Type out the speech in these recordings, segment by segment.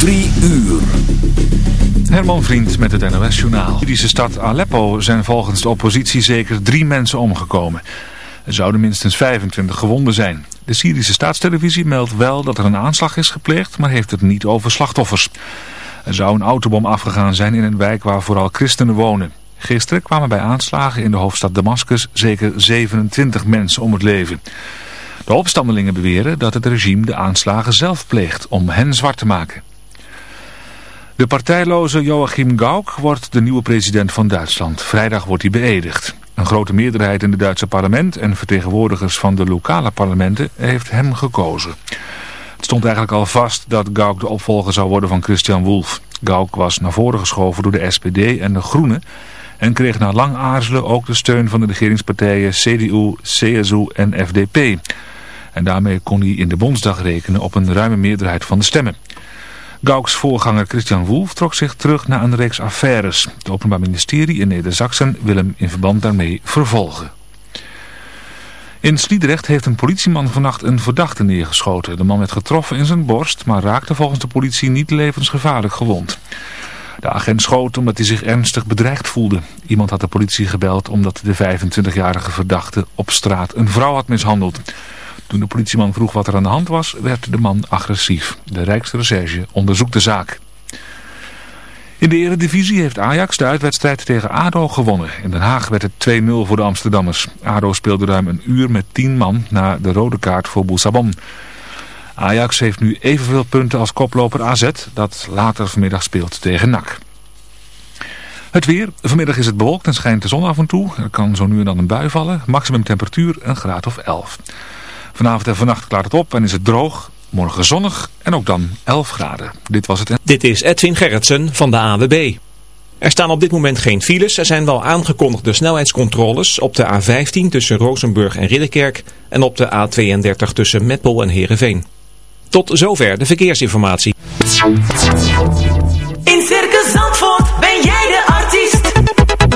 Drie uur. Herman Vriend met het NOS-journaal. In de stad Aleppo zijn volgens de oppositie zeker drie mensen omgekomen. Er zouden minstens 25 gewonden zijn. De Syrische staatstelevisie meldt wel dat er een aanslag is gepleegd, maar heeft het niet over slachtoffers. Er zou een autobom afgegaan zijn in een wijk waar vooral christenen wonen. Gisteren kwamen bij aanslagen in de hoofdstad Damascus zeker 27 mensen om het leven. De opstandelingen beweren dat het regime de aanslagen zelf pleegt om hen zwart te maken. De partijloze Joachim Gauck wordt de nieuwe president van Duitsland. Vrijdag wordt hij beëdigd. Een grote meerderheid in het Duitse parlement en vertegenwoordigers van de lokale parlementen heeft hem gekozen. Het stond eigenlijk al vast dat Gauck de opvolger zou worden van Christian Wolff. Gauck was naar voren geschoven door de SPD en de Groenen en kreeg na lang aarzelen ook de steun van de regeringspartijen CDU, CSU en FDP. En daarmee kon hij in de Bondsdag rekenen op een ruime meerderheid van de stemmen. Gauks voorganger Christian Wolff trok zich terug naar een reeks affaires. Het Openbaar Ministerie in Neder-Saxen wil hem in verband daarmee vervolgen. In Sliedrecht heeft een politieman vannacht een verdachte neergeschoten. De man werd getroffen in zijn borst, maar raakte volgens de politie niet levensgevaarlijk gewond. De agent schoot omdat hij zich ernstig bedreigd voelde. Iemand had de politie gebeld omdat de 25-jarige verdachte op straat een vrouw had mishandeld. Toen de politieman vroeg wat er aan de hand was, werd de man agressief. De Rijksrecherche onderzoekt de zaak. In de eredivisie heeft Ajax de uitwedstrijd tegen ADO gewonnen. In Den Haag werd het 2-0 voor de Amsterdammers. ADO speelde ruim een uur met 10 man na de rode kaart voor Boussabon. Ajax heeft nu evenveel punten als koploper AZ, dat later vanmiddag speelt tegen NAC. Het weer. Vanmiddag is het bewolkt en schijnt de zon af en toe. Er kan zo nu en dan een bui vallen. Maximum temperatuur een graad of 11. Vanavond en vannacht klaart het op en is het droog. Morgen zonnig en ook dan 11 graden. Dit was het. Dit is Edwin Gerritsen van de AWB. Er staan op dit moment geen files. Er zijn wel aangekondigde snelheidscontroles op de A15 tussen Rozenburg en Ridderkerk en op de A32 tussen Meppel en Heerenveen. Tot zover de verkeersinformatie. In Circus Zandvoort ben jij de artiest.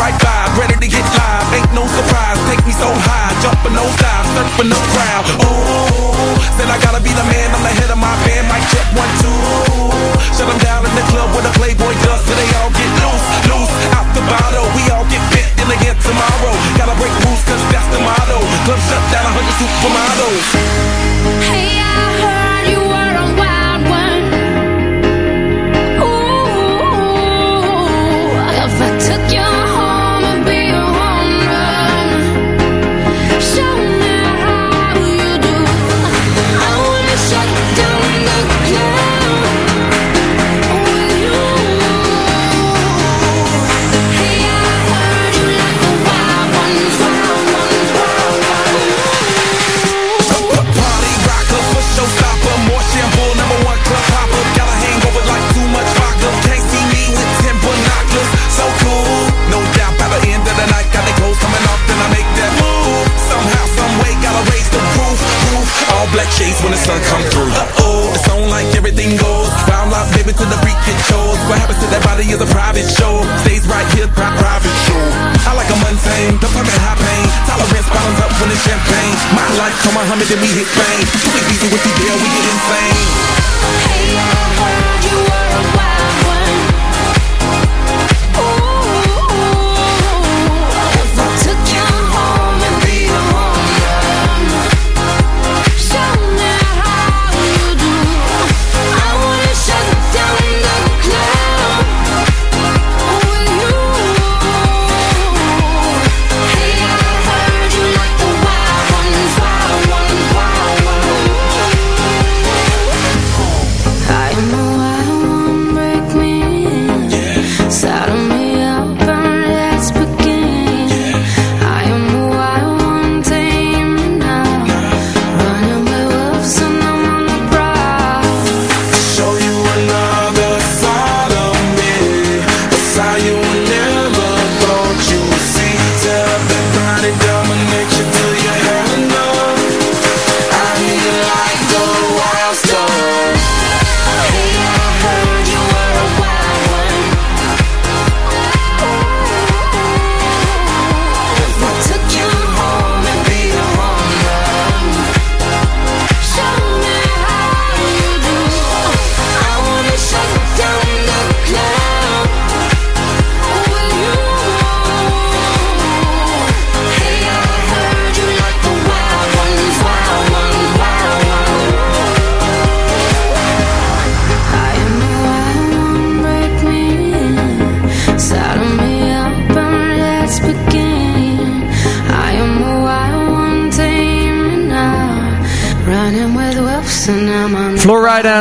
right vibe, ready to get live. Ain't no surprise, take me so high, jumping no dives, surfing no crowd. Ooh, said I gotta be the man, I'm the head of my band. Mic check one two, shut them down in the club with a Playboy does, so they all get loose, loose out the bottle. We all get fit, in again tomorrow. Gotta break rules 'cause that's the motto. Club shut down, a hundred supermodels. Oh, it's on like everything goes. Wild out, baby, to the freak it shows. What happens to that body is a private show. Stays right here, pri- private show. I like a mundane, don't talk high pain. Tolerance bottoms up when it's champagne. My life, come Muhammad, then we hit Spain. Too easy with you, deal, we get insane. Hey, I heard you were a wild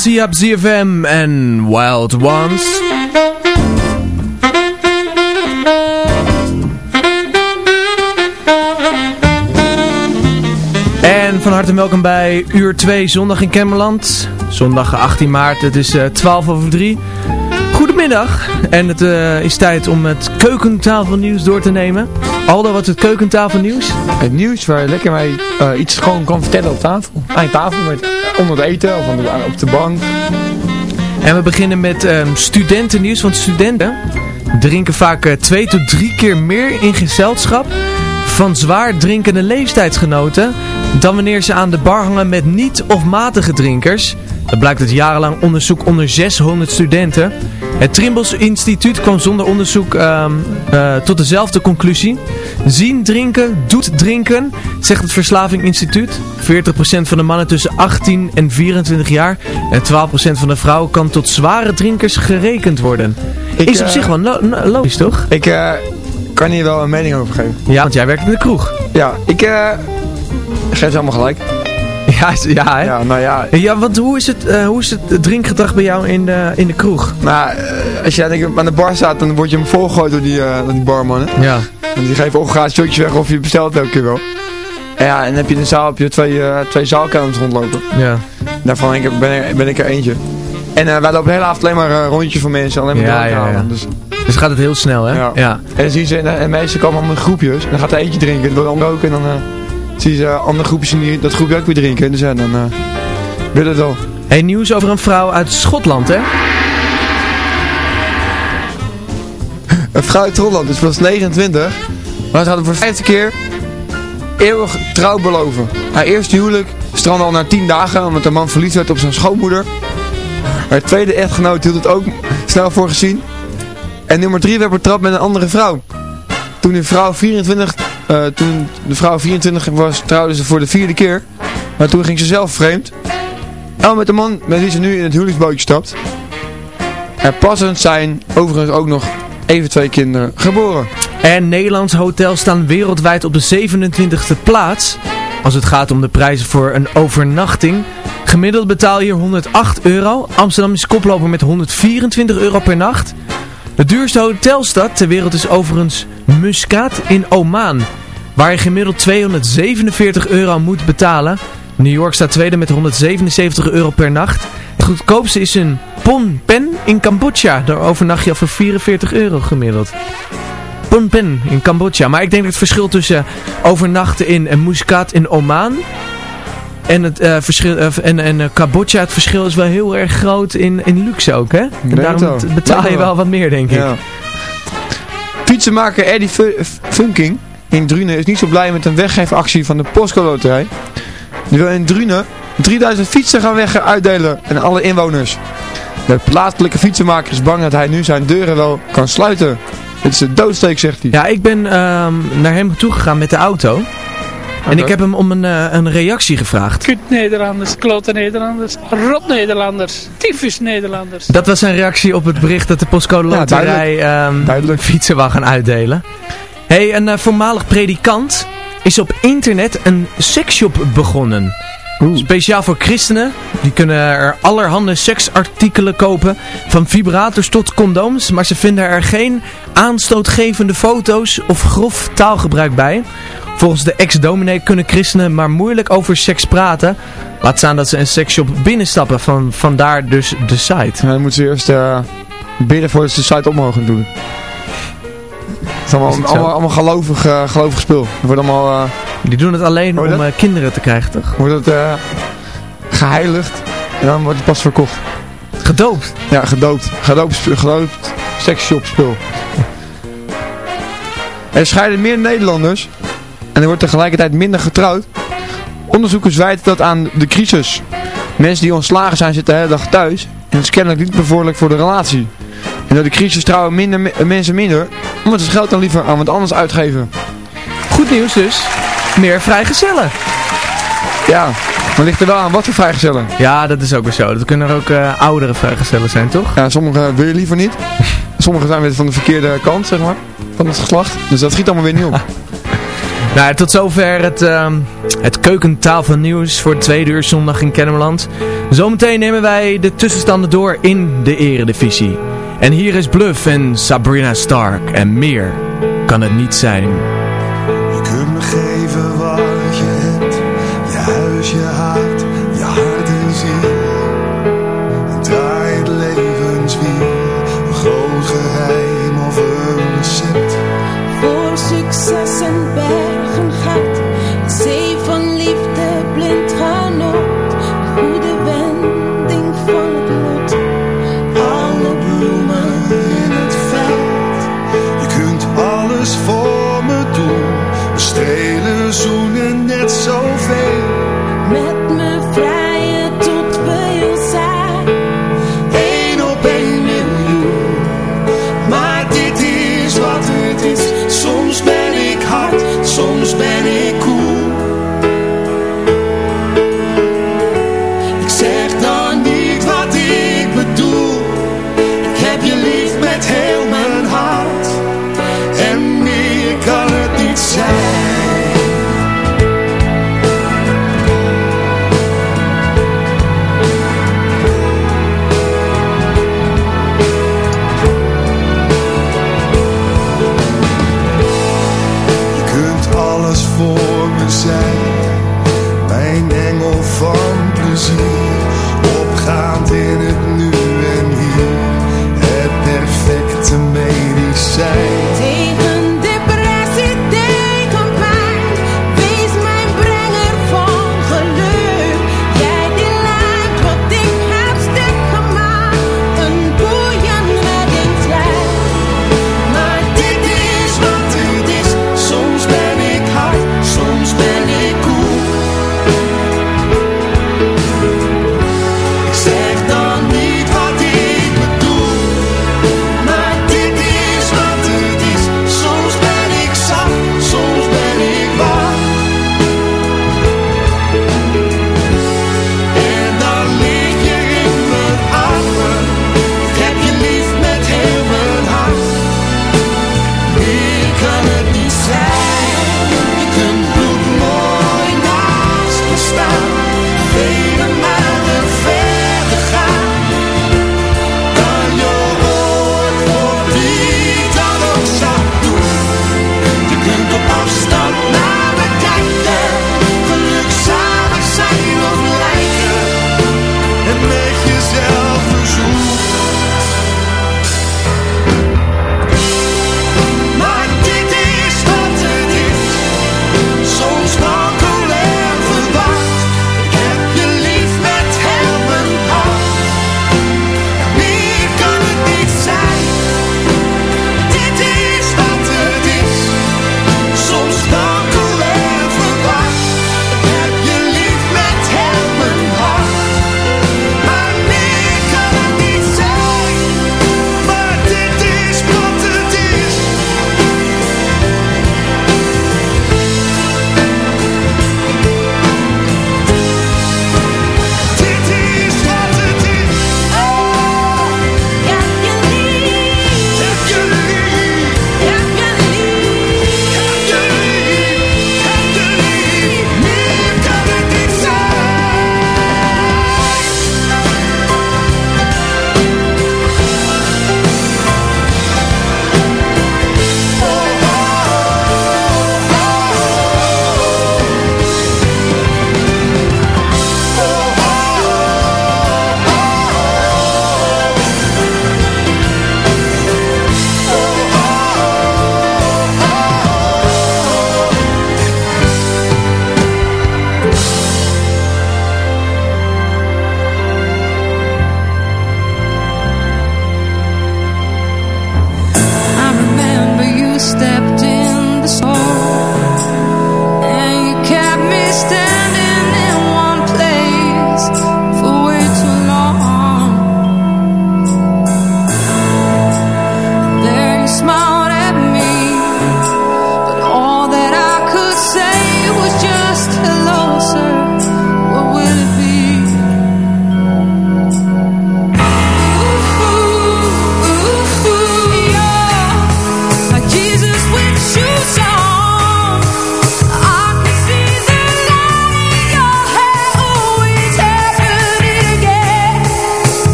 Aan Siap ZFM en Wild Ones. En van harte welkom bij uur 2 zondag in Kemmerland. Zondag 18 maart, het is eh, 12 over 3. Goedemiddag en het eh, is tijd om het keukentafelnieuws door te nemen. Aldo, wat is het keukentafelnieuws? Het nieuws waar je lekker mee eh, iets gewoon kan vertellen op tafel. Aan tafel, met, onder het eten of op de bank. En we beginnen met ehm, studentennieuws. Want studenten drinken vaak eh, twee tot drie keer meer in gezelschap van zwaar drinkende leeftijdsgenoten dan wanneer ze aan de bar hangen met niet of matige drinkers. Dat blijkt uit jarenlang onderzoek onder 600 studenten. Het Trimbos Instituut kwam zonder onderzoek ehm, eh, tot dezelfde conclusie. Zien drinken doet drinken, zegt het Verslaving Instituut. 40% van de mannen tussen 18 en 24 jaar en 12% van de vrouwen kan tot zware drinkers gerekend worden. Ik, Is op eh, zich wel lo- lo- logisch, toch? Ik eh, kan hier wel een mening over geven. Ja, want jij werkt in de kroeg. Ja, ik geef ze allemaal gelijk. Ja, ja hè? Ja, nou ja. Ja, want hoe is het, eh, hoe is het drinkgedrag bij jou in de, in de kroeg? Nou, eh, als jij denk aan de bar staat, dan word je hem volgegooid door die, door die barmannen. Ja. En die geven gratis shotjes weg of je bestelt elke keer wel. En ja, en dan heb je in de zaal heb je twee, eh twee zaalkamers rondlopen. Ja. Daarvan ben ik, ben ik, ben ik er eentje. En wij lopen de hele avond alleen maar eh, rondjes van mensen, alleen maar Ja, ja, halen. ja. Dus, Dus gaat het heel snel, hè? Ja. ja. en dan zien ze, en, en meestal komen allemaal in groepjes. En dan gaat er eentje drinken, dan de ander ook. En dan zie je eh, andere groepjes in die, dat groepje ook weer drinken. Dus ja, dan eh wil het wel. Hey, nieuws over een vrouw uit Schotland, hè? Een vrouw uit Holland, dus was 29. Maar ze hadden voor de vijfde keer eeuwig trouw beloven. Haar eerste huwelijk strandde al na 10 dagen, omdat de man verliefd werd op zijn schoonmoeder. Haar tweede echtgenoot hield het ook snel voor gezien. En nummer 3 werd betrapt met een andere vrouw. Toen de vrouw 24, eh, toen de vrouw 24 was, trouwde ze voor de vierde keer. Maar toen ging ze zelf vreemd. En met de man met wie ze nu in het huwelijksbootje stapt. Er passend zijn overigens ook nog even twee kinderen geboren. En Nederlandse hotels staan wereldwijd op de 27e plaats. Als het gaat om de prijzen voor een overnachting. Gemiddeld betaal je hier 108 euro. Amsterdam is koploper met 124 euro per nacht. De duurste hotelstad ter wereld is overigens Muscat in Oman. Waar je gemiddeld 247 euro moet betalen. New York staat tweede met 177 euro per nacht. Het goedkoopste is een Phnom Penh in Cambodja. Daar overnacht je al voor 44 euro gemiddeld. Phnom Penh in Cambodja. Maar ik denk dat het verschil tussen overnachten in en Muscat in Oman En het uh, verschil, uh, en, en uh, Cambodja, het verschil is wel heel erg groot in, in luxe ook, hè? En daarom betaal je wel wat meer, denk ik. Ja. Fietsenmaker Eddie Funking in Drunen is niet zo blij met een weggeefactie van de Postcode Loterij. Die wil in Drunen 3000 fietsen gaan weg uitdelen aan alle inwoners. De plaatselijke fietsenmaker is bang dat hij nu zijn deuren wel kan sluiten. Het is een doodsteek, zegt hij. Ja, ik ben um, naar hem toe gegaan met de auto. En ik heb hem om een, uh, een reactie gevraagd. Kut Nederlanders, klote Nederlanders, rot Nederlanders, tyfus Nederlanders. Dat was zijn reactie op het bericht dat de postcode loterij ja, um, duidelijk. fietsen wou gaan uitdelen. Hey, een uh, voormalig predikant is op internet een seksshop begonnen. Oeh. Speciaal voor christenen. Die kunnen er allerhande seksartikelen kopen. Van vibrators tot condooms. Maar ze vinden er geen aanstootgevende foto's of grof taalgebruik bij. Volgens de ex-dominee kunnen christenen maar moeilijk over seks praten. Laat staan dat ze een seksshop binnenstappen. Van, vandaar dus de site. Ja, dan moeten ze eerst uh, bidden voordat ze de site op mogen doen. Het is allemaal, allemaal, allemaal gelovig, uh, gelovig spul. Het wordt allemaal... Uh, Die doen het alleen om uh, kinderen te krijgen, toch? Wordt het geheiligd en dan wordt het pas verkocht. Gedoopt? Ja, gedoopt. Gedoopt, gedoopt seksshop spul. Er scheiden meer Nederlanders en er wordt tegelijkertijd minder getrouwd. Onderzoekers wijten dat aan de crisis. Mensen die ontslagen zijn zitten de hele dag thuis en het is kennelijk niet bevorderlijk voor de relatie. En door de crisis trouwen minder mensen minder, omdat ze het geld dan liever aan wat anders uitgeven. Goed nieuws dus, meer vrijgezellen. Ja, maar ligt er wel aan wat voor vrijgezellen. Ja, dat is ook weer zo. Dat kunnen er ook uh, oudere vrijgezellen zijn, toch? Ja, sommige wil je liever niet. Sommige zijn weer van de verkeerde kant, zeg maar, van het geslacht. Dus dat schiet allemaal weer nieuw. Nou, tot zover het, uh, het keukentafel nieuws voor de tweede uur zondag in Kennemerland. Zometeen nemen wij de tussenstanden door in de eredivisie. En hier is Bluff en Sabrina Stark en meer kan het niet zijn.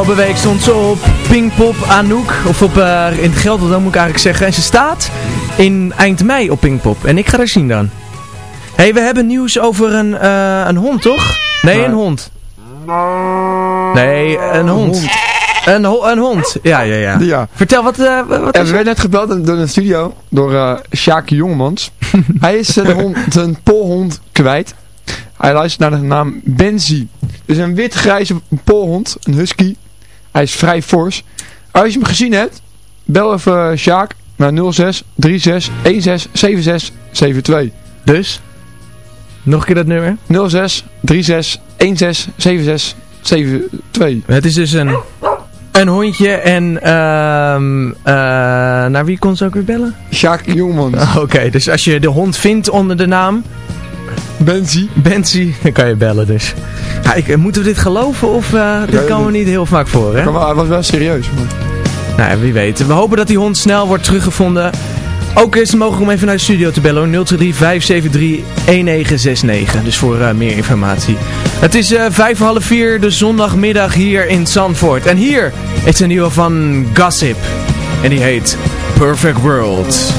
Afgelopen week stond ze op Pinkpop Anouk. Of op, eh, in het Gelderland moet ik eigenlijk zeggen. En ze staat in eind mei op Pinkpop. En ik ga haar zien dan. Hé, hey, we hebben nieuws over een, eh, een hond, toch? Nee, een hond. Nee, een hond. Een, ho een hond. Ja, ja, ja. Ja. Vertel, wat, eh, wat Ja, is we het? werden net gebeld door een studio door eh Sjaak Jongemans. Hij is zijn, hond, zijn polhond kwijt. Hij luistert naar de naam Benzi. Dus een wit-grijze polhond, een husky. Hij is vrij fors. Als je hem gezien hebt, bel even Sjaak naar 06 36 16 76 72. Dus? Nog een keer dat nummer? 06 36 16 76 72. Het is dus een, een hondje en ehm eh, naar wie kon ze ook weer bellen? Sjaak Jongemans. Oké, dus als je de hond vindt onder de naam Benzi. Benzi, dan kan je bellen dus. Ja, ik, moeten we dit geloven of eh, dit komen we niet heel vaak voor, hè? Kan wel- Hij was wel serieus. man. Nou, ja, wie weet. We hopen dat die hond snel wordt teruggevonden. Ook is het mogelijk om even naar de studio te bellen. hoor. 023 573 1969. Dus voor eh, meer informatie. Het is eh, vijf voor half vier, de zondagmiddag hier in Zandvoort. En hier is een nieuwe van Gossip. En die heet Perfect World.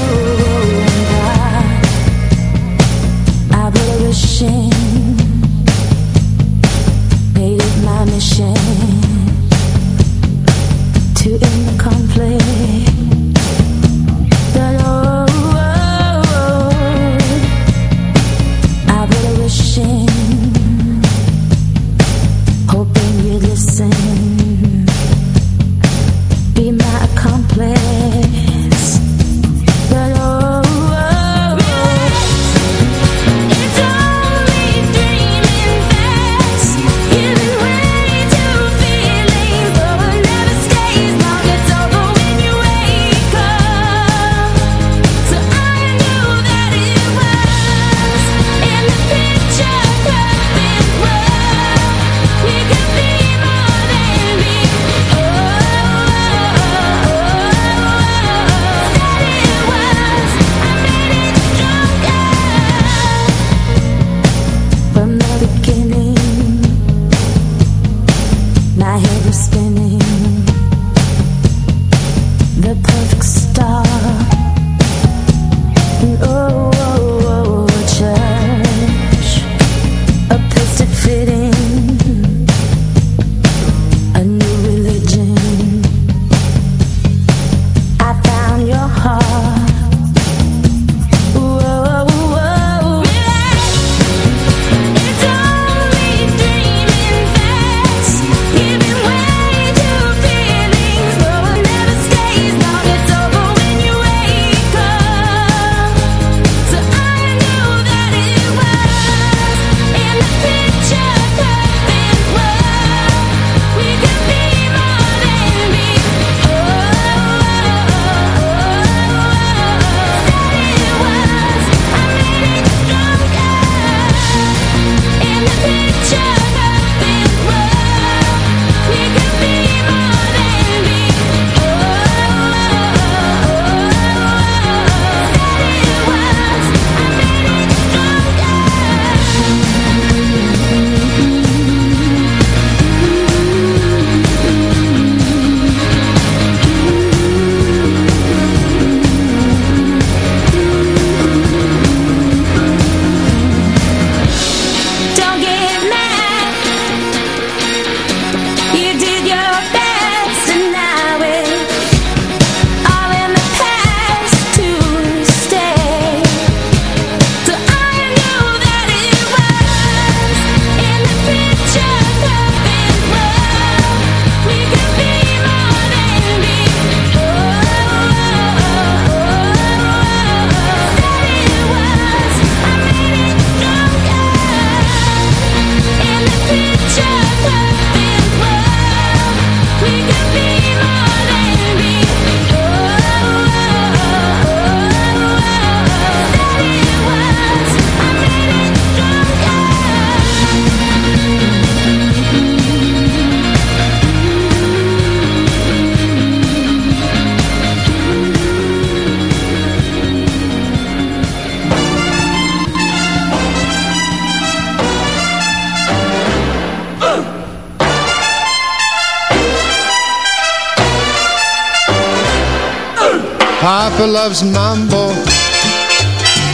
Loves mambo.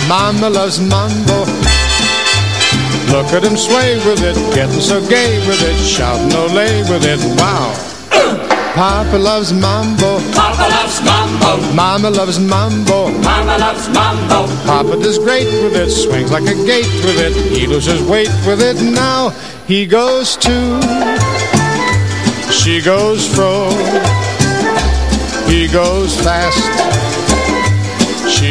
Mama loves mambo. Look at him sway with it, getting so gay with it, shouting ole with it, wow. Papa loves mambo. Papa loves mambo. Mama loves mambo. Mama loves mambo. Papa does great with it, swings like a gate with it. He loses weight with it now. He goes to, she goes fro. He goes fast,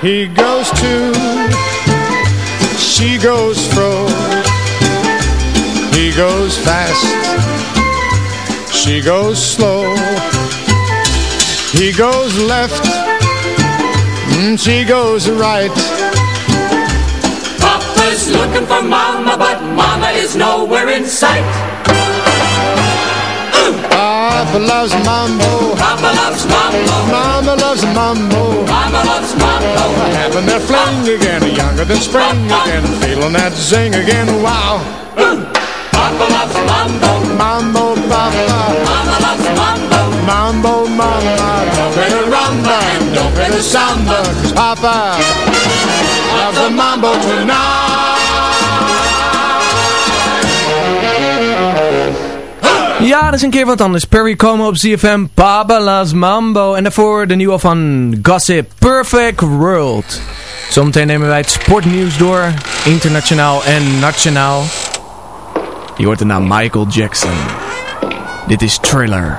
He goes to, she goes fro. He goes fast, she goes slow. He goes left, mm, she goes right. Papa's looking for mama, but mama is nowhere in sight. Papa loves mambo, Papa loves mambo. Mama loves mambo. Mama loves mambo. Having their fling again, younger than spring again, feeling that zing again. Wow. Papa loves mambo. Mambo, papa. Mama loves mambo. Mambo, mama. Don't play the rumba and don't play the samba, cause papa loves the mambo tonight. Ja, dat is een keer wat anders. Perry Como op ZFM, Baba Las Mambo. En daarvoor de nieuwe van Gossip, Perfect World. Zometeen nemen wij het sportnieuws door, internationaal en nationaal. Je hoort de naam Michael Jackson. Dit is Thriller.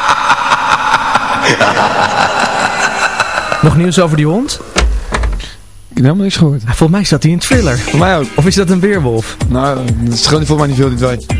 Nog nieuws over die hond? Ik heb helemaal niks gehoord. Volgens mij zat hij in thriller. Voor mij ook. Of is dat een weerwolf? Nou, dat is gewoon volgens mij niet veel die twee.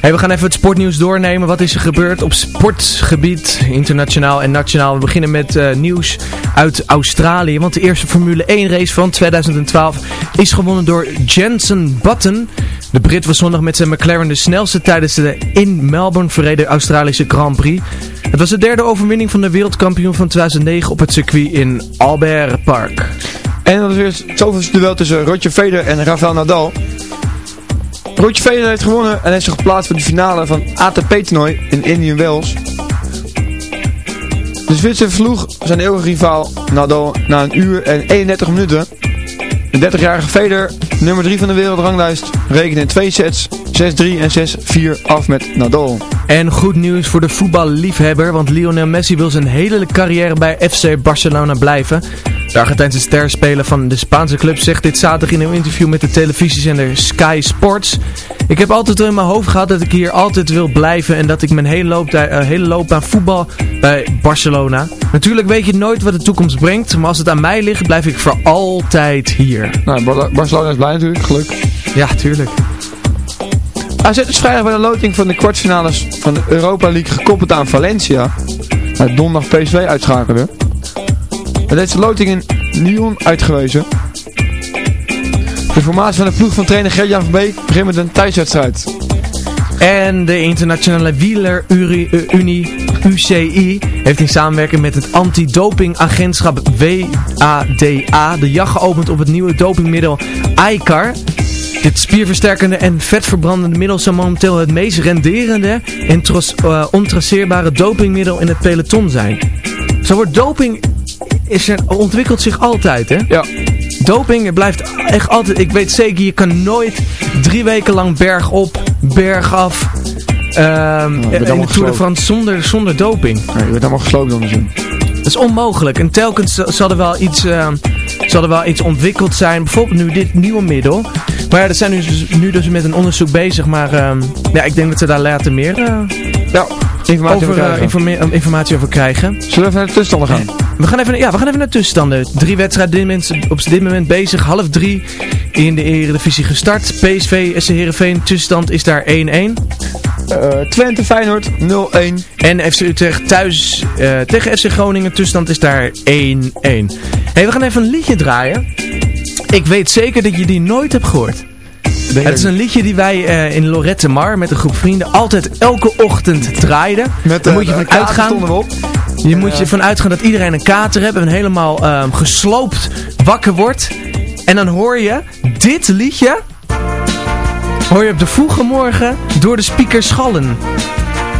Hey, we gaan even het sportnieuws doornemen. Wat is er gebeurd op sportgebied, internationaal en nationaal? We beginnen met eh, nieuws uit Australië. Want de eerste Formule 1 race van 2012 is gewonnen door Jensen Button. De Brit was zondag met zijn McLaren de snelste tijdens de in Melbourne verreden Australische Grand Prix. Het was de derde overwinning van de wereldkampioen van 2009 op het circuit in Albert Park. En dat is weer het zoveelste duel tussen Roger Federer en Rafael Nadal. Roger Federer heeft gewonnen en heeft zich geplaatst voor de finale van ATP-toernooi in Indian Wells. De Zwitser versloeg zijn eeuwige rivaal Nadal na een uur en 31 minuten. De 30-jarige Federer, nummer 3 van de wereldranglijst, rekende in twee sets 6-3 en 6-4 af met Nadal. En goed nieuws voor de voetballiefhebber, want Lionel Messi wil zijn hele carrière bij FC Barcelona blijven. De Argentijnse sterspeler van de Spaanse club zegt dit zaterdag in een interview met de televisiezender Sky Sports. Ik heb altijd in mijn hoofd gehad dat ik hier altijd wil blijven en dat ik mijn hele, loop, uh, hele loopbaan voetbal bij Barcelona. Natuurlijk weet je nooit wat de toekomst brengt, maar als het aan mij ligt blijf ik voor altijd hier. Nou, Bar Barcelona is blij natuurlijk, geluk. Ja, tuurlijk. AZ is vrijdag bij de loting van de kwartfinales van de Europa League gekoppeld aan Valencia. Waar donderdag PSV uitschakelde. Met deze loting in Lyon uitgewezen. De formatie van de ploeg van trainer Gert-Jan van Beek begint met een thuiswedstrijd. En de internationale wielerunie UCI heeft in samenwerking met het antidopingagentschap WADA de jacht geopend op het nieuwe dopingmiddel ICAR. Dit spierversterkende en vetverbrandende middel zou momenteel het meest renderende en uh, ontraceerbare dopingmiddel in het peloton zijn. Zo wordt doping is er, ontwikkelt zich altijd, hè? Ja. Doping blijft echt altijd... Ik weet zeker, je kan nooit drie weken lang berg op, berg af... Um, in de Tour de France zonder, zonder doping. Nee, je wordt allemaal gesloopt dan zin. Dat is onmogelijk. En telkens zal er wel iets, uh, zal er wel iets ontwikkeld zijn. Bijvoorbeeld nu dit nieuwe middel. Maar ja, dat zijn nu, dus, nu dus met een onderzoek bezig. Maar uh, ja, ik denk dat ze daar later meer... Uh, ja. Informatie over, over, informa informatie over krijgen. Zullen we even naar de tussenstanden gaan? We gaan even, ja, we gaan even naar de tussenstanden. Drie wedstrijden op dit moment bezig. Half drie in de Eredivisie gestart. PSV, SC Heerenveen, tussenstand is daar 1-1. Uh, Twente Feyenoord 0-1. En FC Utrecht thuis uh, tegen FC Groningen, tussenstand is daar 1-1. Hey, we gaan even een liedje draaien. Ik weet zeker dat je die nooit hebt gehoord. Het is een liedje die wij uh, in Lorette Mar met een groep vrienden altijd elke ochtend draaiden. Met, Daar moet je van uitgaan. Je Eh, moet je van uitgaan dat iedereen een kater heeft en helemaal um, gesloopt wakker wordt. En dan hoor je dit liedje. Hoor je op de vroege morgen door de speaker schallen.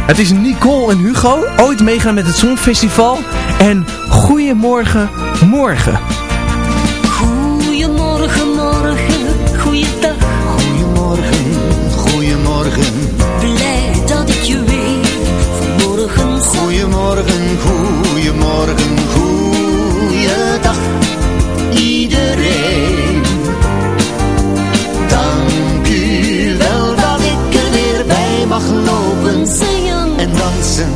Het is Nicole en Hugo, ooit meegaan met het Songfestival. En Goeiemorgen, morgen. Goedemorgen, goeiedag iedereen. Dank u wel dat ik er weer bij mag lopen, zingen en dansen.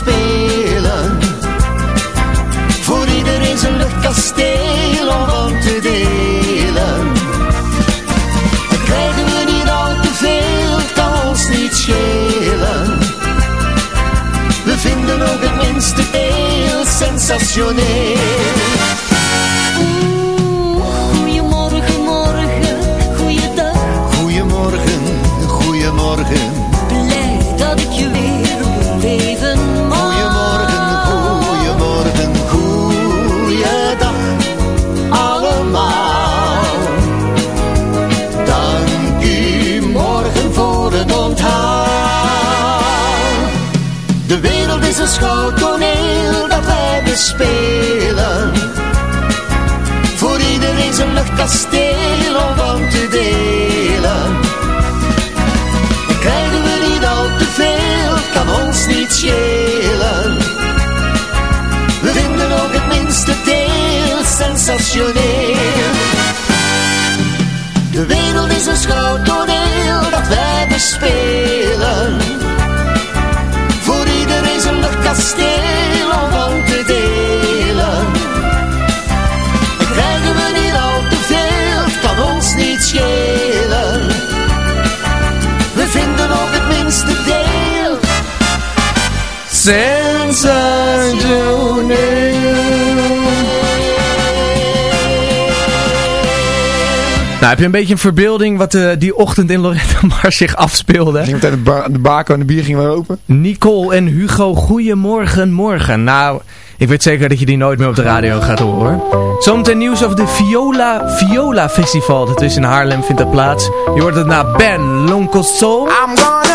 space heb je een beetje een verbeelding wat eh, die ochtend in Loretta Mar zich afspeelde? Ging meteen de, ba de bako en de bier gingen weer open. Nicole en Hugo, goeiemorgen, morgen. Nou, ik weet zeker dat je die nooit meer op de radio gaat horen. Zometeen nieuws over de Viola Viola Festival. Dat is in Haarlem, vindt dat plaats. Je hoort het na Ben Loncosol. I'm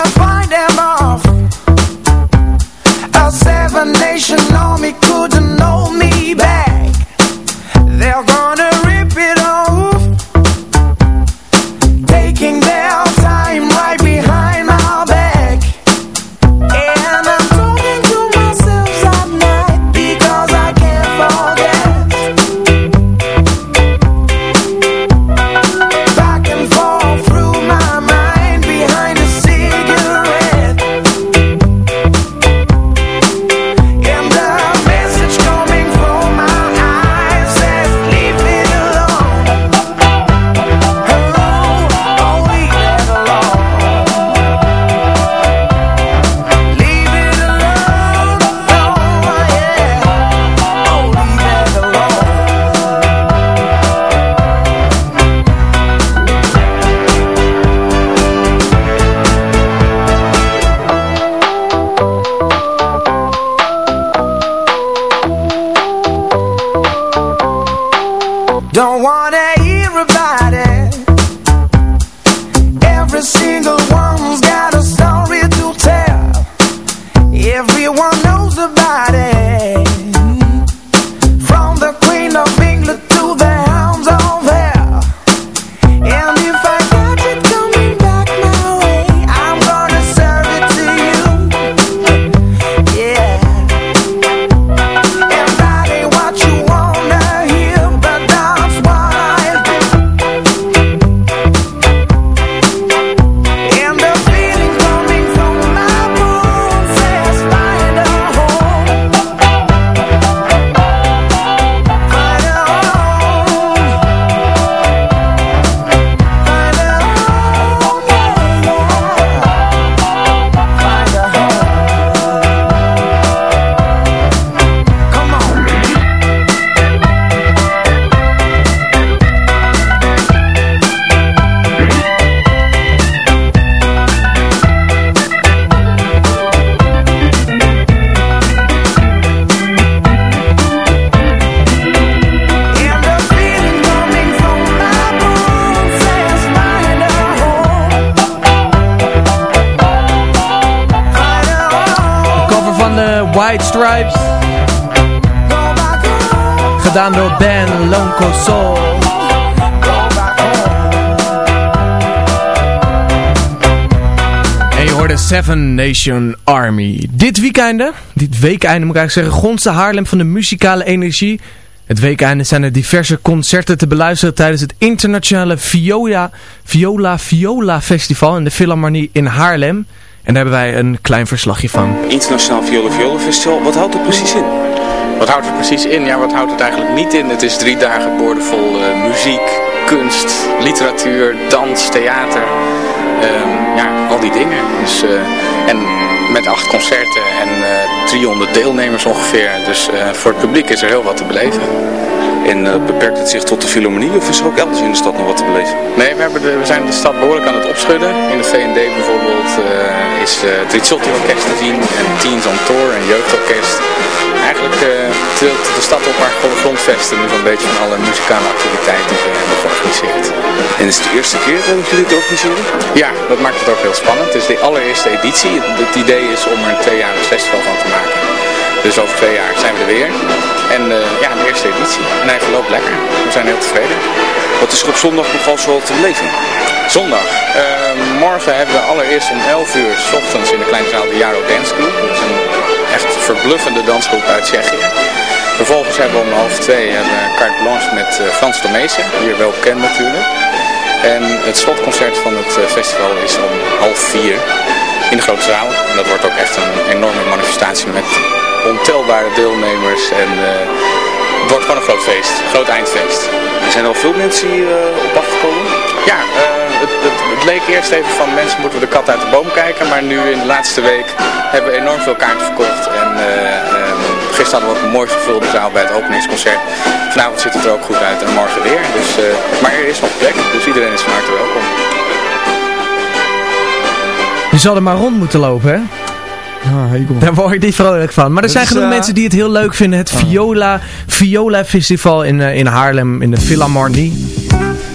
Soul. En je hoorde Seven Nation Army. Dit weekende, dit weekeinde moet ik eigenlijk zeggen, gonst de Haarlem van de muzikale energie. Het weekeinde zijn er diverse concerten te beluisteren tijdens het internationale Viola Viola Viola Festival in de Philharmonie in Haarlem. En daar hebben wij een klein verslagje van. Internationaal Viola Viola Festival, wat houdt het precies in? Wat houdt het precies in? Ja, wat houdt het eigenlijk niet in? Het is drie dagen boordevol uh, muziek, kunst, literatuur, dans, theater. Um, ja, al die dingen. Dus, uh, en met acht concerten en uh, 300 deelnemers ongeveer. Dus voor het publiek is er heel wat te beleven. En uh, beperkt het zich tot de Philharmonie of is er ook elders in de stad nog wat te beleven? Nee, we, hebben de, we zijn de stad behoorlijk aan het opschudden. In de V&D bijvoorbeeld uh, is uh, het Rizzolti Orkest te zien en Teens on Tour, een jeugdorkest. Eigenlijk tilt de stad op haar grondvesten, nu zo'n beetje van alle muzikale activiteiten die we hebben georganiseerd. En is het de eerste keer dat jullie dit organiseren? Ja, dat maakt het ook heel spannend. Het is de allereerste editie. Het, het idee is om er een tweejarig festival van te maken. Dus over twee jaar zijn we er weer. En uh, ja, de eerste editie. En hij verloopt lekker. We zijn heel tevreden. Wat is er op zondag nogal zo te beleven? Zondag. Uh, morgen hebben we allereerst om 11 uur s ochtends in de kleine zaal de Jaro Dance Group. Dat is een echt verbluffende dansgroep uit Tsjechië. Vervolgens hebben we om half twee we carte blanche met uh, Frans Tomezen, hier wel bekend natuurlijk. En het slotconcert van het festival is om half vier in de grote zaal. En dat wordt ook echt een enorme manifestatie met ontelbare deelnemers en uh, het wordt gewoon een groot feest, een groot eindfeest. Er zijn al veel mensen hier uh, op afgekomen? Ja, uh, het, het, het, leek eerst even van mensen moeten we de kat uit de boom kijken, maar nu in de laatste week hebben we enorm veel kaarten verkocht en um, gisteren hadden we ook een mooi gevulde zaal bij het openingsconcert. Vanavond ziet het er ook goed uit en morgen weer, dus, maar er is nog plek, dus iedereen is van harte welkom. Je zal er maar rond moeten lopen, hè? Ah, Daar word je niet vrolijk van. Maar er zijn genoeg uh, mensen die het heel leuk vinden. Het Viola, Viola Festival in, uh, in Haarlem, in de Philharmonie.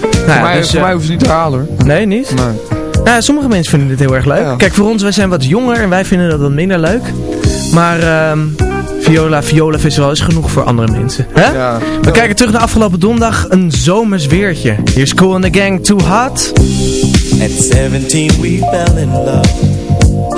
Nou, voor mij, dus, voor mij hoeven ze niet te halen hoor. Nee, niet? Nee. Nou, sommige mensen vinden dit heel erg leuk. Ja. Kijk, voor ons, wij zijn wat jonger en wij vinden dat wat minder leuk. Maar ehm Viola, Viola Festival is genoeg voor andere mensen. Hè? Ja. We kijken terug naar afgelopen donderdag. Een zomers weertje. Hier is Cool and the Gang, Too Hot. At 17 we fell in love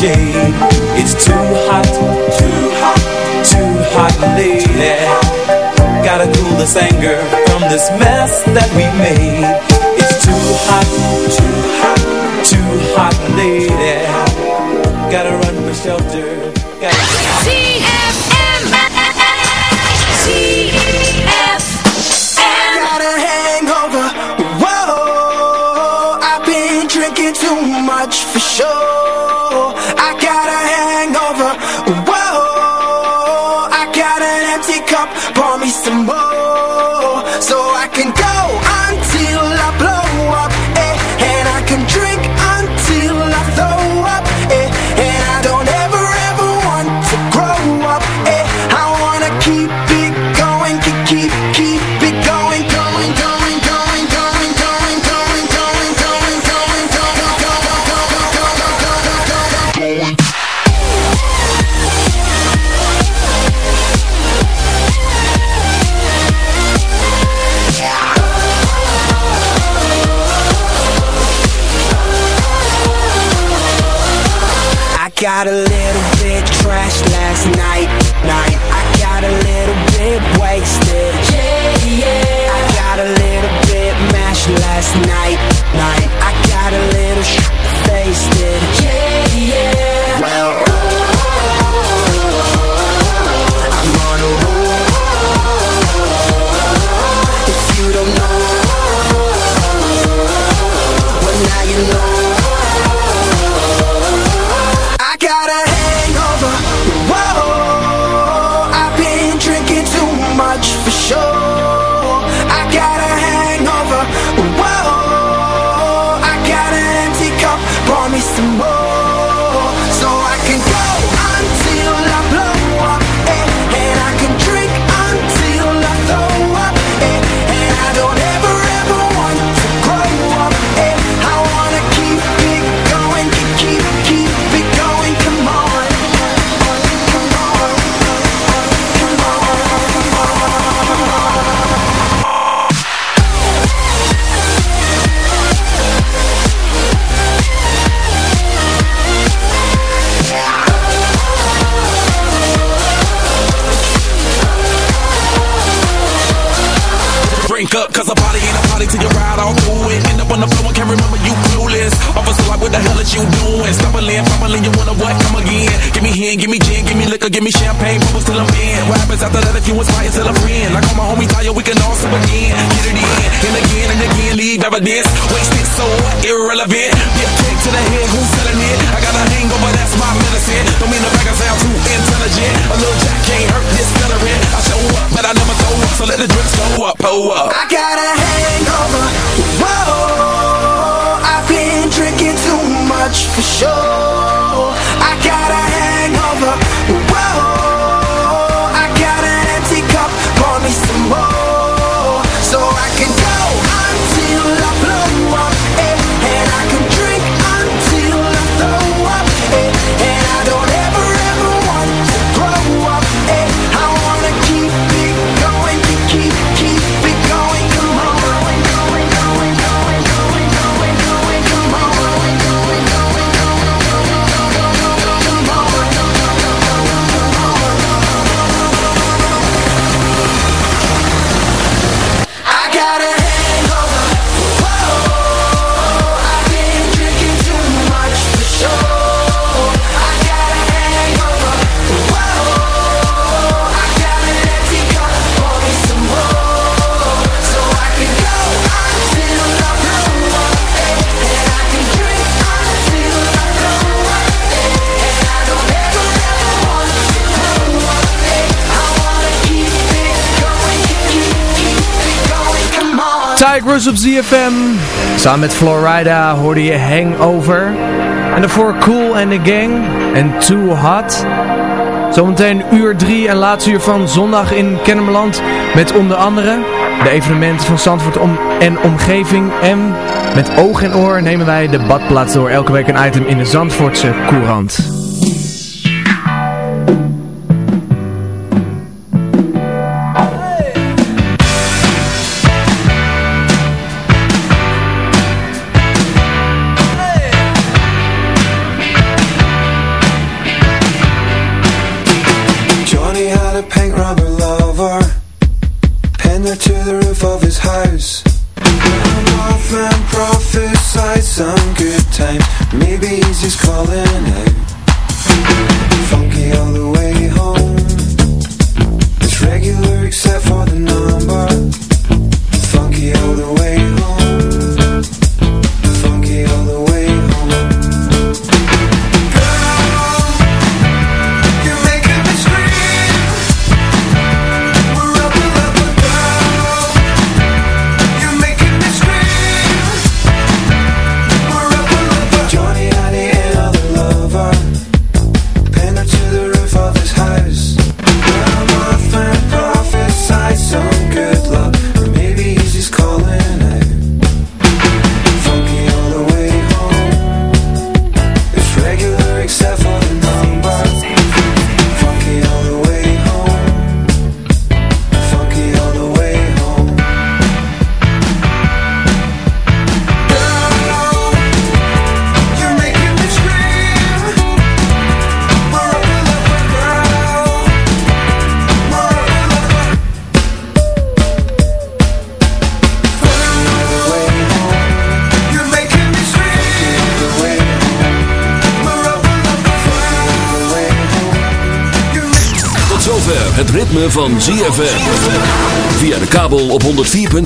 cheio. gotta live toe up. Tigers op ZFM. Samen met Florida hoorde je Hangover. En daarvoor Cool and the Gang en Too Hot. Zometeen uur drie en laatste uur van zondag in Kennemerland. Met onder andere de evenementen van Zandvoort om en omgeving. En met oog en oor nemen wij de badplaats door. Elke week een item in de Zandvoortse Courant.